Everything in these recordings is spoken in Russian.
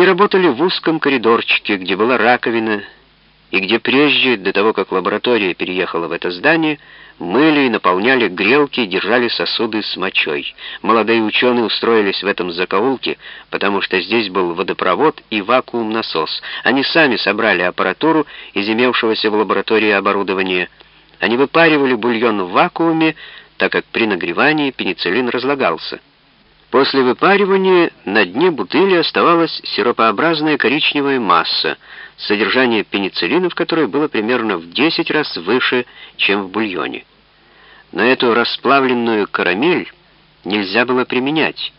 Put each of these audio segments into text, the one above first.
Они работали в узком коридорчике, где была раковина, и где прежде, до того, как лаборатория переехала в это здание, мыли и наполняли грелки и держали сосуды с мочой. Молодые ученые устроились в этом закоулке, потому что здесь был водопровод и вакуум-насос. Они сами собрали аппаратуру из имевшегося в лаборатории оборудования. Они выпаривали бульон в вакууме, так как при нагревании пенициллин разлагался. После выпаривания на дне бутыли оставалась сиропообразная коричневая масса, содержание пенициллина в которой было примерно в 10 раз выше, чем в бульоне. Но эту расплавленную карамель нельзя было применять.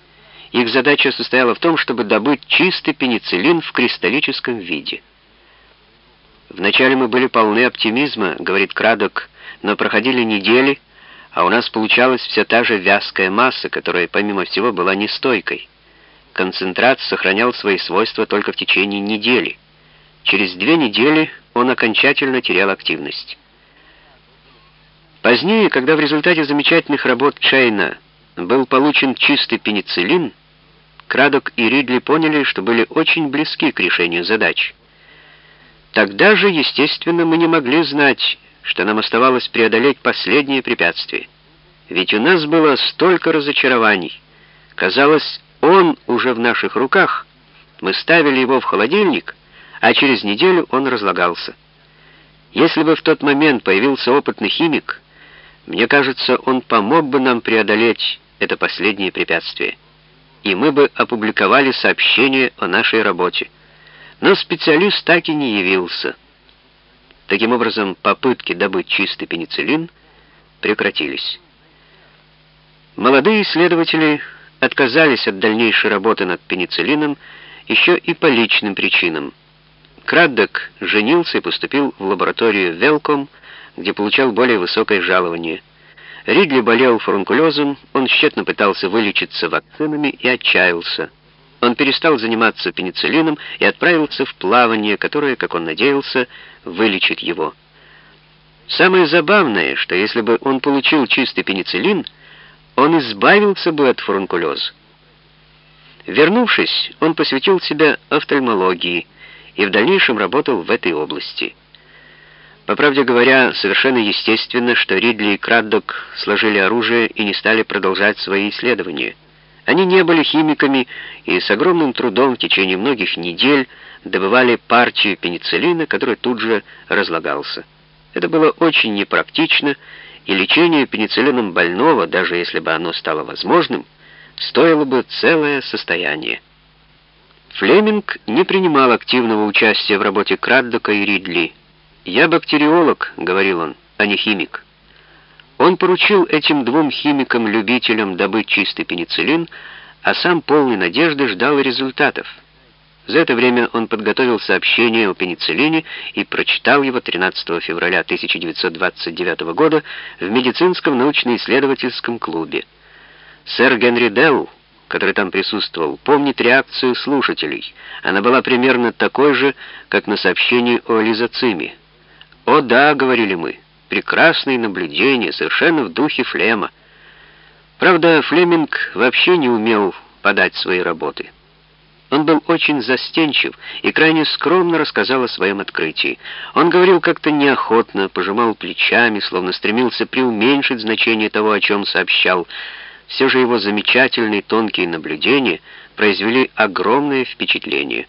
Их задача состояла в том, чтобы добыть чистый пенициллин в кристаллическом виде. «Вначале мы были полны оптимизма», — говорит Крадок, «но проходили недели, а у нас получалась вся та же вязкая масса, которая, помимо всего, была нестойкой. Концентрат сохранял свои свойства только в течение недели. Через две недели он окончательно терял активность. Позднее, когда в результате замечательных работ Чейна был получен чистый пенициллин, Крадок и Ридли поняли, что были очень близки к решению задач. Тогда же, естественно, мы не могли знать, что нам оставалось преодолеть последнее препятствие. Ведь у нас было столько разочарований. Казалось, он уже в наших руках. Мы ставили его в холодильник, а через неделю он разлагался. Если бы в тот момент появился опытный химик, мне кажется, он помог бы нам преодолеть это последнее препятствие. И мы бы опубликовали сообщение о нашей работе. Но специалист так и не явился. Таким образом, попытки добыть чистый пенициллин прекратились. Молодые исследователи отказались от дальнейшей работы над пенициллином еще и по личным причинам. Краддок женился и поступил в лабораторию Велком, где получал более высокое жалование. Ридли болел фурункулезом, он тщетно пытался вылечиться вакцинами и отчаялся. Он перестал заниматься пенициллином и отправился в плавание, которое, как он надеялся, вылечит его. Самое забавное, что если бы он получил чистый пенициллин, он избавился бы от фурункулеза. Вернувшись, он посвятил себя офтальмологии и в дальнейшем работал в этой области. По правде говоря, совершенно естественно, что Ридли и Краддок сложили оружие и не стали продолжать свои исследования. Они не были химиками и с огромным трудом в течение многих недель добывали партию пенициллина, который тут же разлагался. Это было очень непрактично, и лечение пенициллином больного, даже если бы оно стало возможным, стоило бы целое состояние. Флеминг не принимал активного участия в работе Краддока и Ридли. «Я бактериолог», — говорил он, — «а не химик». Он поручил этим двум химикам-любителям добыть чистый пенициллин, а сам полный надежды ждал результатов. За это время он подготовил сообщение о пенициллине и прочитал его 13 февраля 1929 года в медицинском научно-исследовательском клубе. Сэр Генри Делл, который там присутствовал, помнит реакцию слушателей. Она была примерно такой же, как на сообщении о лизоциме. «О да», — говорили мы, — прекрасные наблюдения, совершенно в духе Флема. Правда, Флеминг вообще не умел подать свои работы. Он был очень застенчив и крайне скромно рассказал о своем открытии. Он говорил как-то неохотно, пожимал плечами, словно стремился преуменьшить значение того, о чем сообщал. Все же его замечательные тонкие наблюдения произвели огромное впечатление.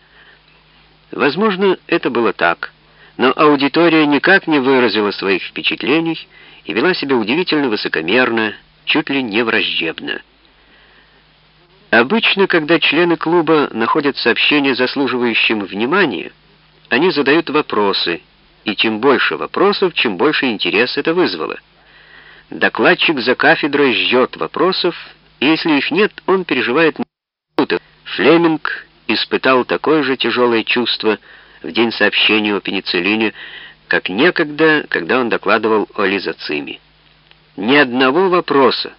Возможно, это было так но аудитория никак не выразила своих впечатлений и вела себя удивительно высокомерно, чуть ли не враждебно. Обычно, когда члены клуба находят сообщение, заслуживающим внимания, они задают вопросы, и чем больше вопросов, чем больше интерес это вызвало. Докладчик за кафедрой ждет вопросов, и если их нет, он переживает минуты. Флеминг испытал такое же тяжелое чувство, в день сообщения о пенициллине, как некогда, когда он докладывал о лизоциме. Ни одного вопроса,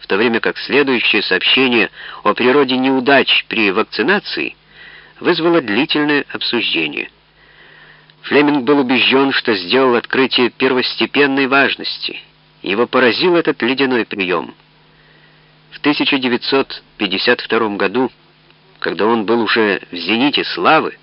в то время как следующее сообщение о природе неудач при вакцинации вызвало длительное обсуждение. Флеминг был убежден, что сделал открытие первостепенной важности. Его поразил этот ледяной прием. В 1952 году когда он был уже в зените славы,